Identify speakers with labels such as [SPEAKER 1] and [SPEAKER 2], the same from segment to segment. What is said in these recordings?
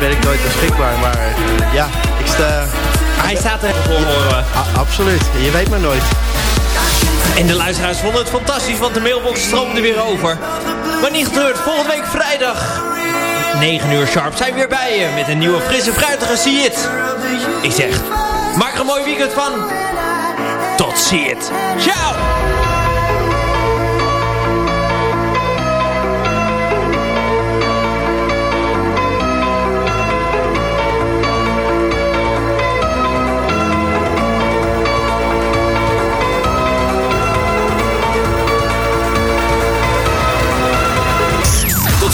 [SPEAKER 1] ben ik nooit beschikbaar. Maar ja, ik sta...
[SPEAKER 2] Hij staat er voor, horen
[SPEAKER 1] absoluut, je weet maar nooit.
[SPEAKER 2] En de luisteraars vonden het fantastisch, want de mailbox stroomde weer over. Maar niet getreurd, volgende week vrijdag 9 uur sharp zijn we weer bij je met een nieuwe frisse fruitige See It. Ik zeg, maak er een mooi weekend van. Tot See It. Ciao!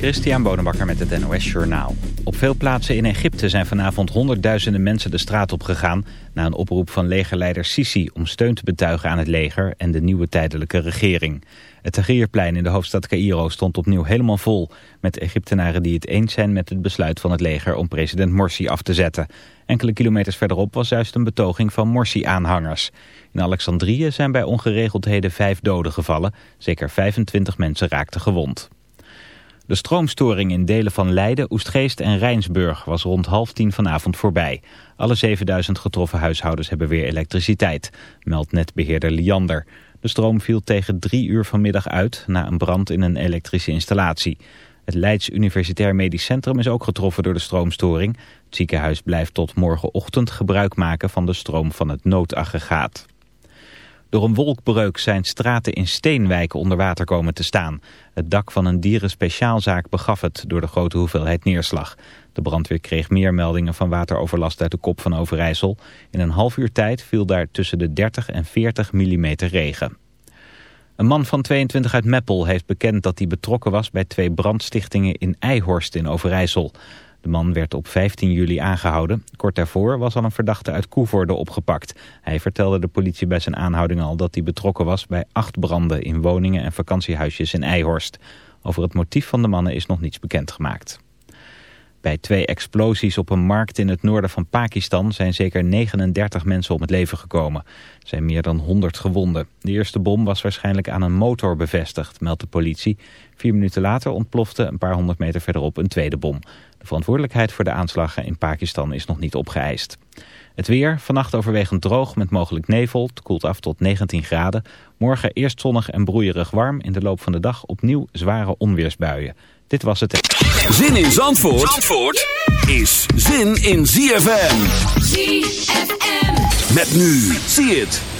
[SPEAKER 3] Christian Bonenbakker met het NOS Journaal. Op veel plaatsen in Egypte zijn vanavond honderdduizenden mensen de straat op gegaan... na een oproep van legerleider Sisi om steun te betuigen aan het leger en de nieuwe tijdelijke regering. Het Tahrirplein in de hoofdstad Cairo stond opnieuw helemaal vol... met Egyptenaren die het eens zijn met het besluit van het leger om president Morsi af te zetten. Enkele kilometers verderop was juist een betoging van Morsi-aanhangers. In Alexandrië zijn bij ongeregeldheden vijf doden gevallen. Zeker 25 mensen raakten gewond. De stroomstoring in delen van Leiden, Oestgeest en Rijnsburg was rond half tien vanavond voorbij. Alle 7000 getroffen huishoudens hebben weer elektriciteit, meldt netbeheerder Liander. De stroom viel tegen drie uur vanmiddag uit na een brand in een elektrische installatie. Het Leids Universitair Medisch Centrum is ook getroffen door de stroomstoring. Het ziekenhuis blijft tot morgenochtend gebruik maken van de stroom van het noodaggregaat. Door een wolkbreuk zijn straten in Steenwijken onder water komen te staan. Het dak van een dierenspeciaalzaak begaf het door de grote hoeveelheid neerslag. De brandweer kreeg meer meldingen van wateroverlast uit de kop van Overijssel. In een half uur tijd viel daar tussen de 30 en 40 mm regen. Een man van 22 uit Meppel heeft bekend dat hij betrokken was bij twee brandstichtingen in Eihorst in Overijssel. De man werd op 15 juli aangehouden. Kort daarvoor was al een verdachte uit Koevoorde opgepakt. Hij vertelde de politie bij zijn aanhouding al dat hij betrokken was bij acht branden in woningen en vakantiehuisjes in Eihorst. Over het motief van de mannen is nog niets bekendgemaakt. Bij twee explosies op een markt in het noorden van Pakistan zijn zeker 39 mensen om het leven gekomen. Er zijn meer dan 100 gewonden. De eerste bom was waarschijnlijk aan een motor bevestigd, meldt de politie. Vier minuten later ontplofte een paar honderd meter verderop een tweede bom. De verantwoordelijkheid voor de aanslagen in Pakistan is nog niet opgeëist. Het weer, vannacht overwegend droog met mogelijk nevel. Het koelt af tot 19 graden. Morgen eerst zonnig en broeierig warm. In de loop van de dag opnieuw zware onweersbuien. Dit was het.
[SPEAKER 4] Zin in Zandvoort, Zandvoort is zin in ZFM.
[SPEAKER 5] ZFM.
[SPEAKER 4] Met nu. Zie het.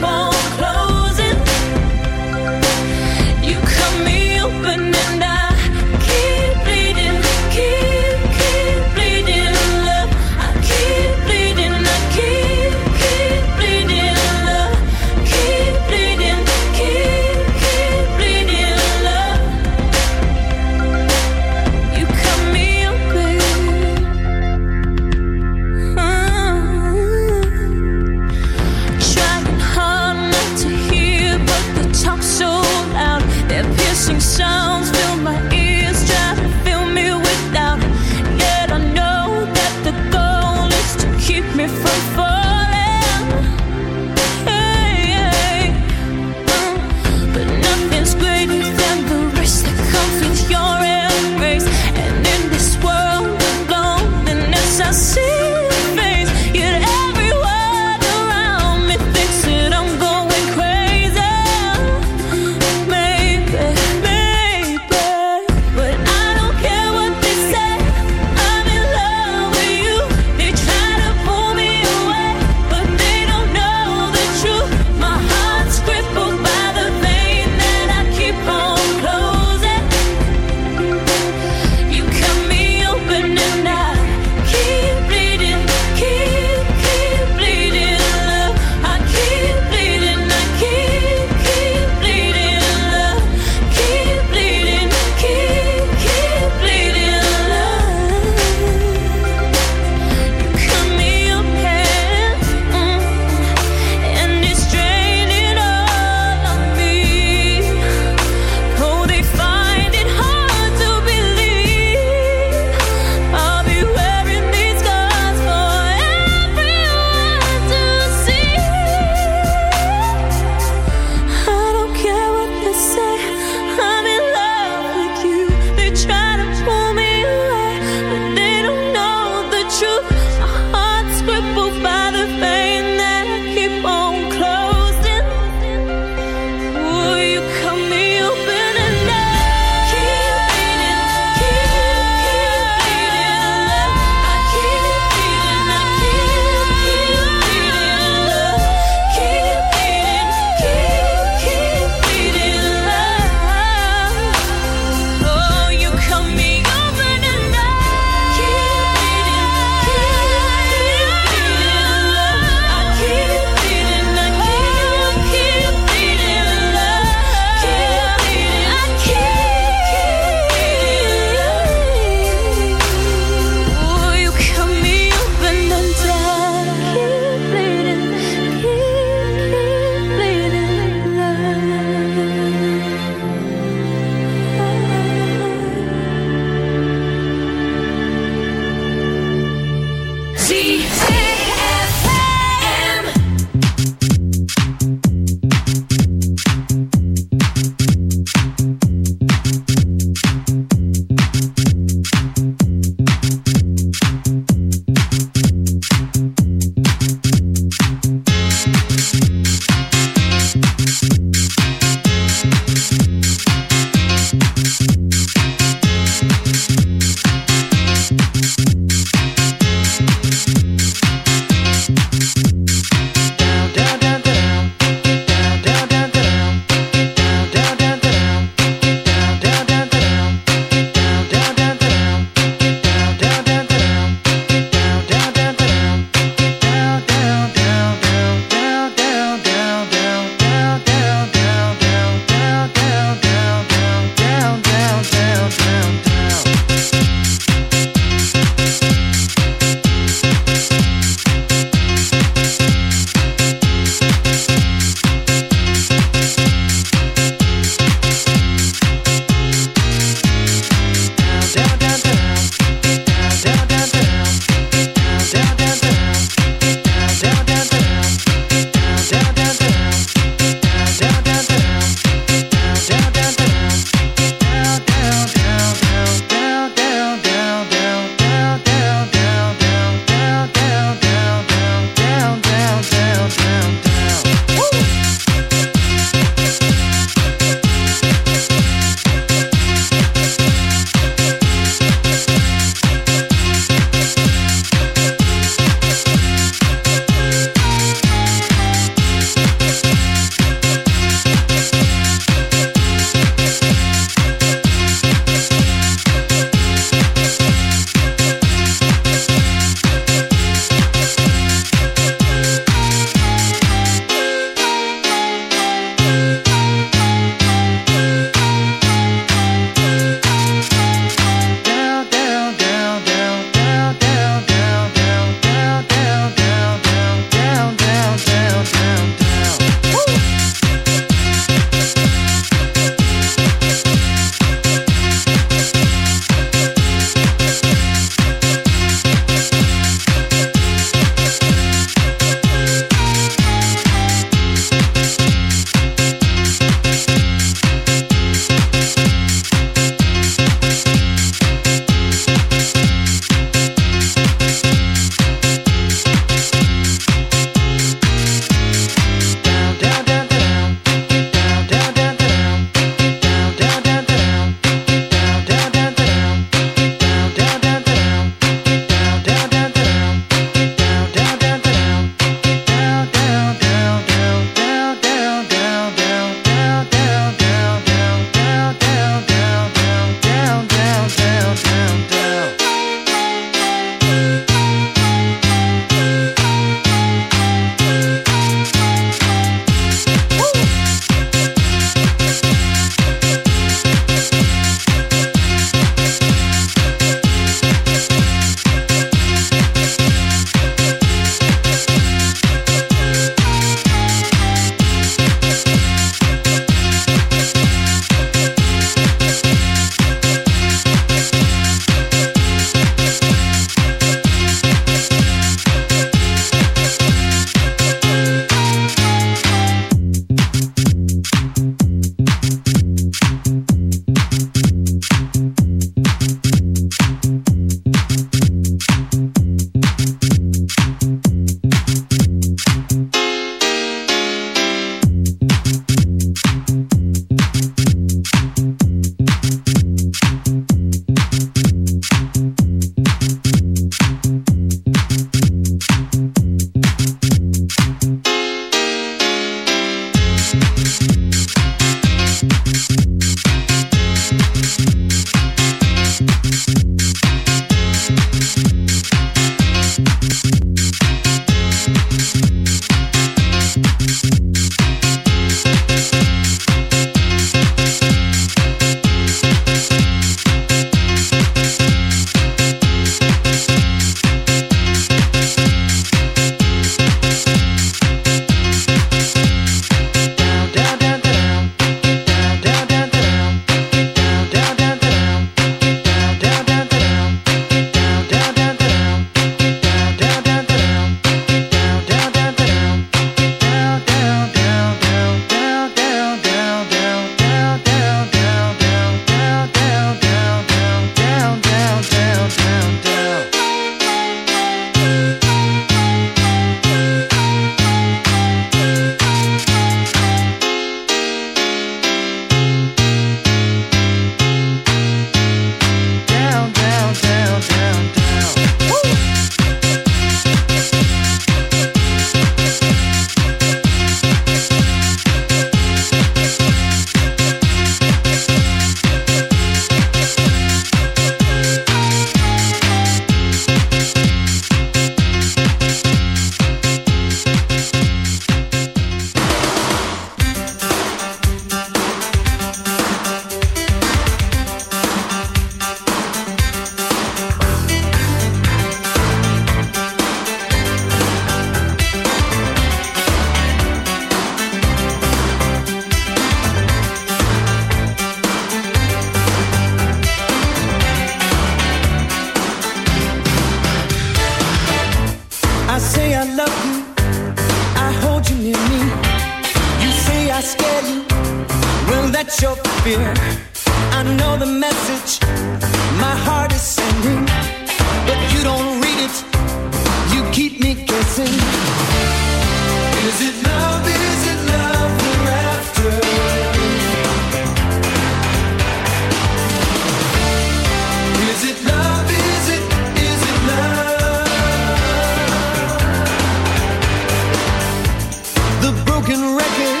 [SPEAKER 6] record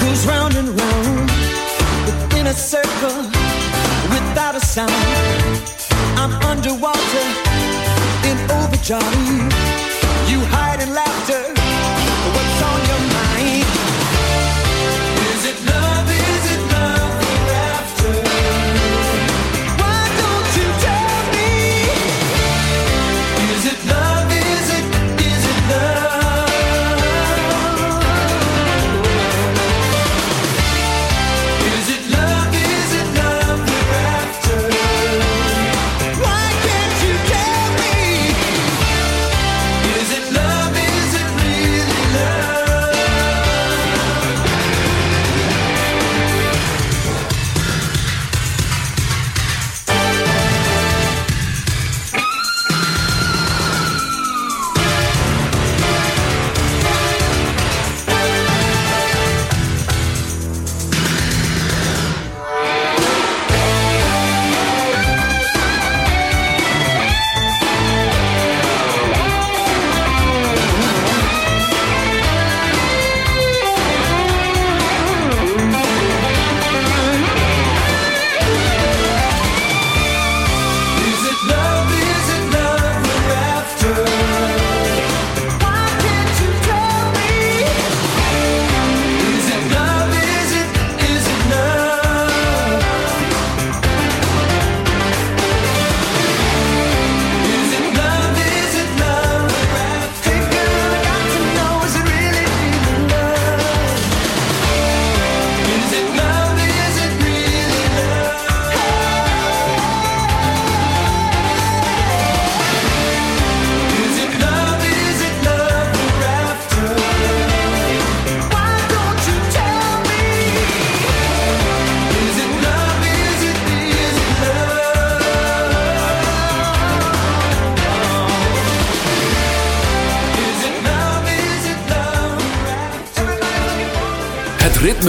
[SPEAKER 6] goes round and round within a circle without a sound. I'm underwater in overdrive. You hide in laughter. What's on your mind? Is it love?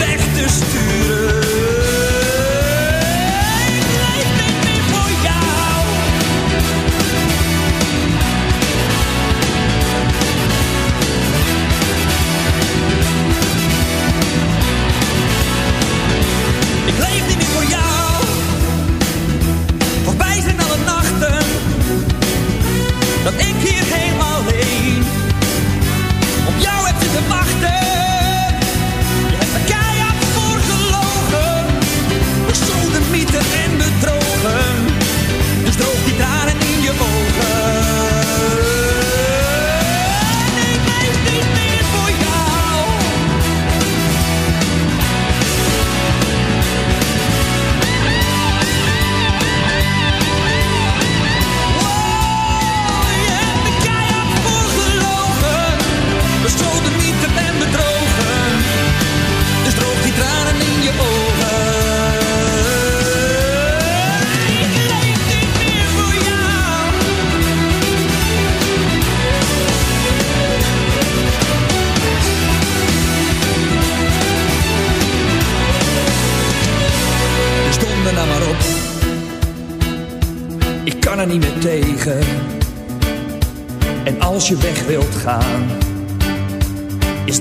[SPEAKER 7] weg te sturen. Ik leef niet meer voor jou. Ik leef niet meer voor jou. Voorbij zijn alle nachten. Dat ik hier helemaal alleen. Op jou heb zitten wachten.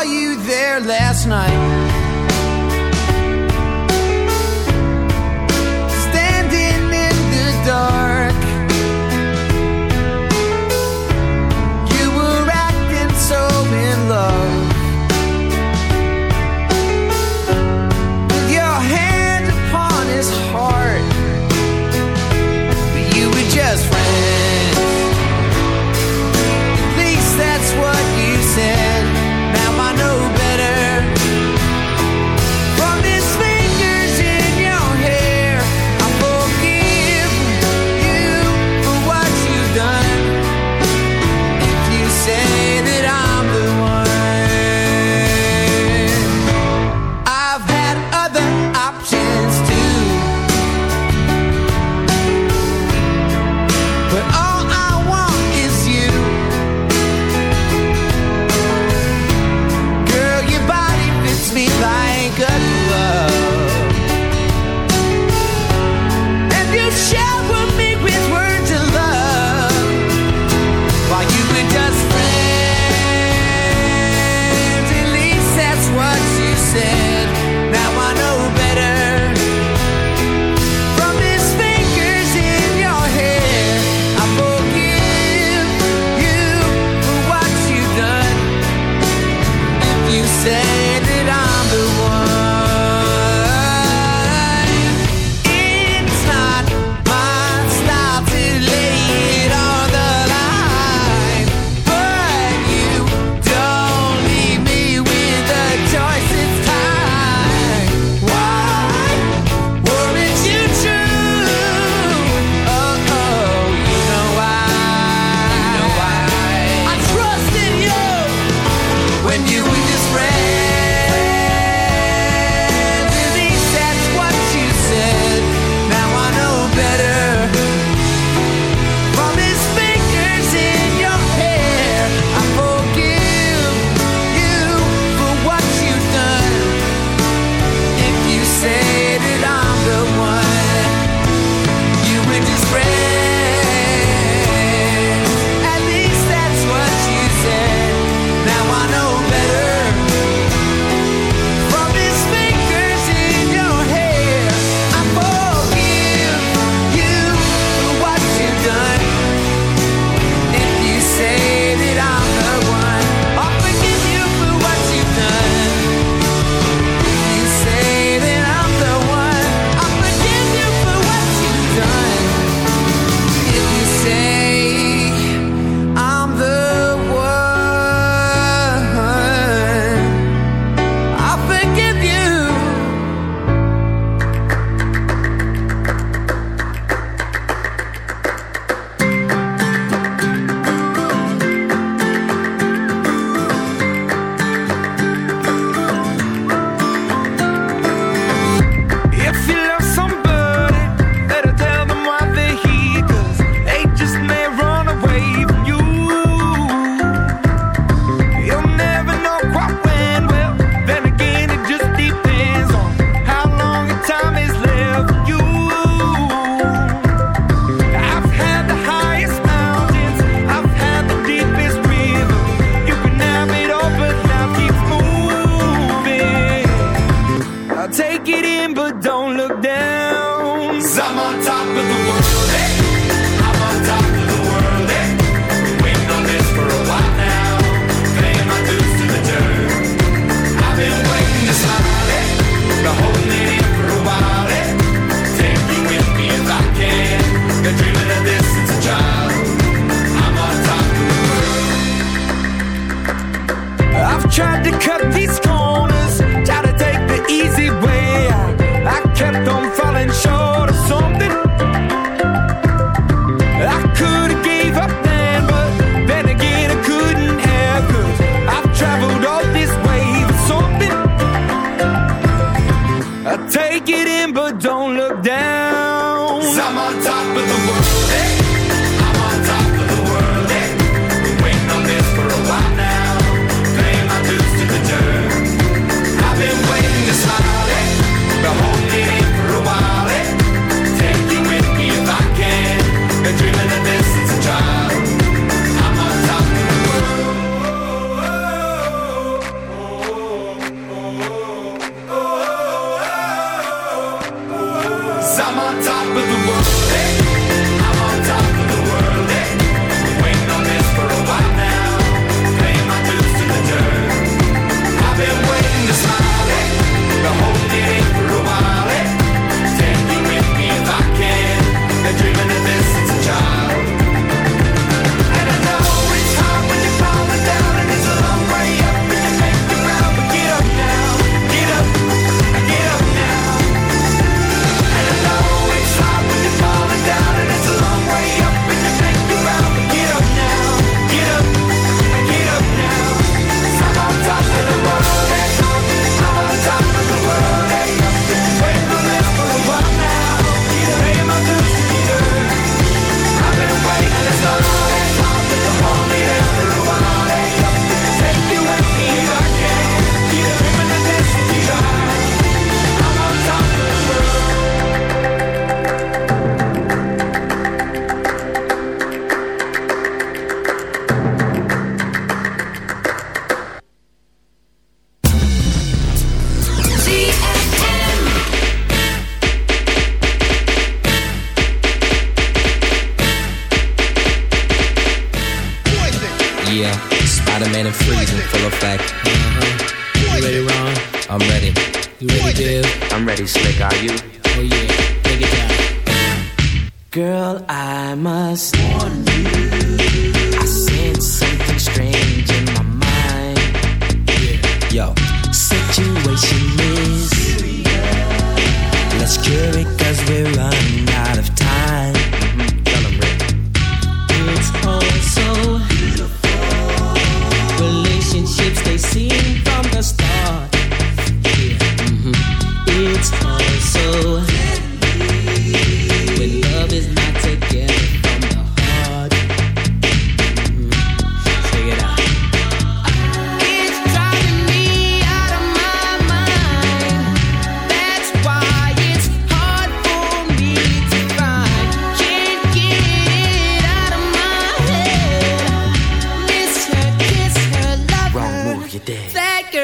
[SPEAKER 5] saw you there last night.
[SPEAKER 8] I'm on top of
[SPEAKER 6] the world. I'm on top of the world. Been waiting
[SPEAKER 8] on
[SPEAKER 6] this for a while now. Paying my dues to the
[SPEAKER 8] dirt.
[SPEAKER 6] I've been waiting
[SPEAKER 9] to smile. Been holding it in for a while. Take you with me if I can. Been dreaming of
[SPEAKER 8] this
[SPEAKER 9] since
[SPEAKER 8] a child. I'm
[SPEAKER 9] on top of the world. I've tried to cut these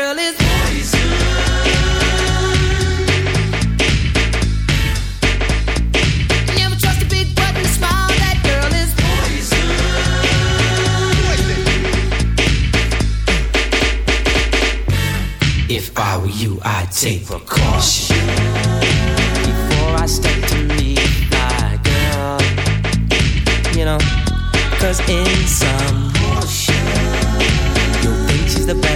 [SPEAKER 9] girl is
[SPEAKER 8] If I were you, I'd take precaution before I step to meet my girl. You know, cause in some,
[SPEAKER 6] potions, your
[SPEAKER 8] bitch is the best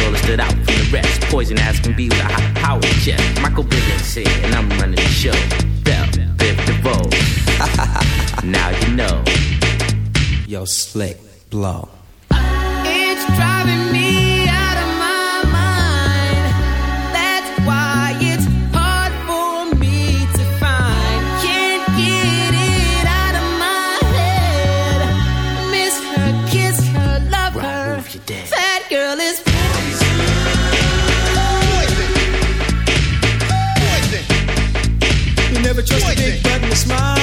[SPEAKER 10] soul that stood out from the rest. Poison ass can be with a high power chest. Michael Billy and I'm running the show. Bell, Biff DeVoe. now you know.
[SPEAKER 8] Yo, slick, blow.
[SPEAKER 9] It's driving
[SPEAKER 6] smile.